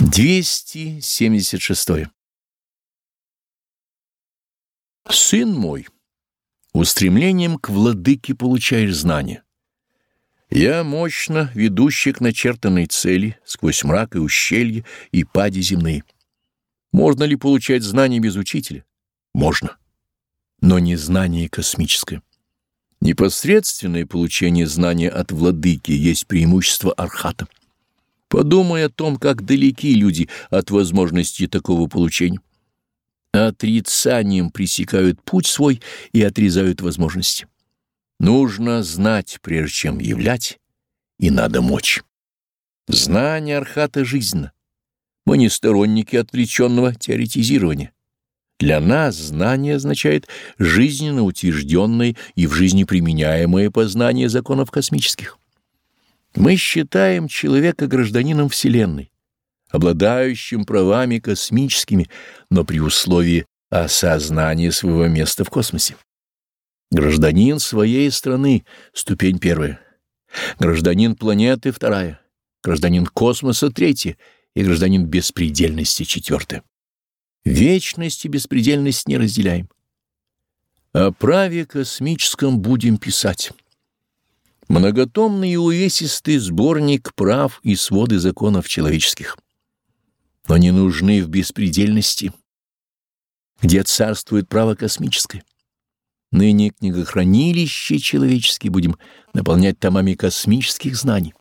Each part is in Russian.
276. Сын мой, устремлением к владыке получаешь знания. Я мощно ведущий к начертанной цели сквозь мрак и ущелье и пади земные. Можно ли получать знания без учителя? Можно. Но не знание космическое. Непосредственное получение знания от владыки есть преимущество архата. Подумай о том, как далеки люди от возможности такого получения. Отрицанием пресекают путь свой и отрезают возможности. Нужно знать, прежде чем являть, и надо мочь. Знание Архата жизненно. Мы не сторонники отвлеченного теоретизирования. Для нас знание означает жизненно утвержденное и в жизни применяемое познание законов космических. Мы считаем человека гражданином Вселенной, обладающим правами космическими, но при условии осознания своего места в космосе. Гражданин своей страны — ступень первая. Гражданин планеты — вторая. Гражданин космоса — третья. И гражданин беспредельности — четвертая. Вечность и беспредельность не разделяем. О праве космическом будем писать. Многотомный и увесистый сборник прав и своды законов человеческих. Но не нужны в беспредельности, где царствует право космическое. Ныне книгохранилище человеческие будем наполнять томами космических знаний.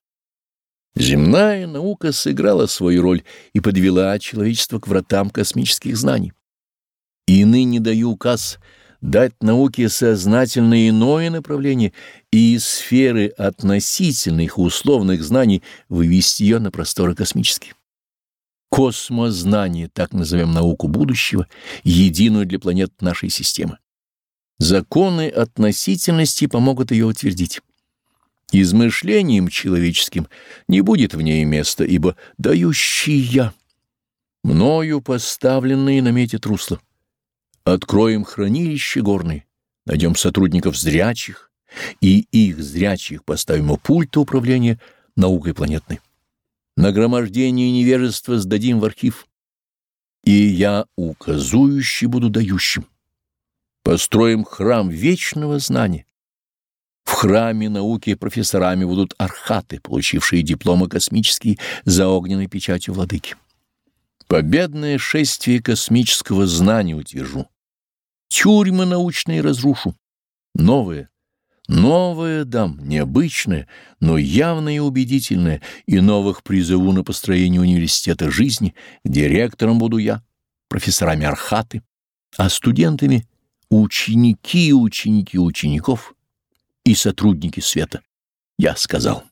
Земная наука сыграла свою роль и подвела человечество к вратам космических знаний. И ныне даю указ — дать науке сознательно иное направление и из сферы относительных условных знаний вывести ее на просторы космические. Космознание, так назовем науку будущего, единую для планет нашей системы. Законы относительности помогут ее утвердить. Измышлением человеческим не будет в ней места, ибо дающий я, мною поставленные наметит русло. Откроем хранилище горные, найдем сотрудников зрячих, и их зрячих поставим у пульта управления наукой планетной. Нагромождение невежества сдадим в архив, и я указующий буду дающим. Построим храм вечного знания. В храме науки профессорами будут архаты, получившие дипломы космические за огненной печатью владыки. Победное шествие космического знания утвержу тюрьмы научные разрушу. Новое, новое дам, необычное, но явное и убедительное, и новых призову на построение университета жизни, где ректором буду я, профессорами Архаты, а студентами — ученики и ученики учеников и сотрудники света. Я сказал.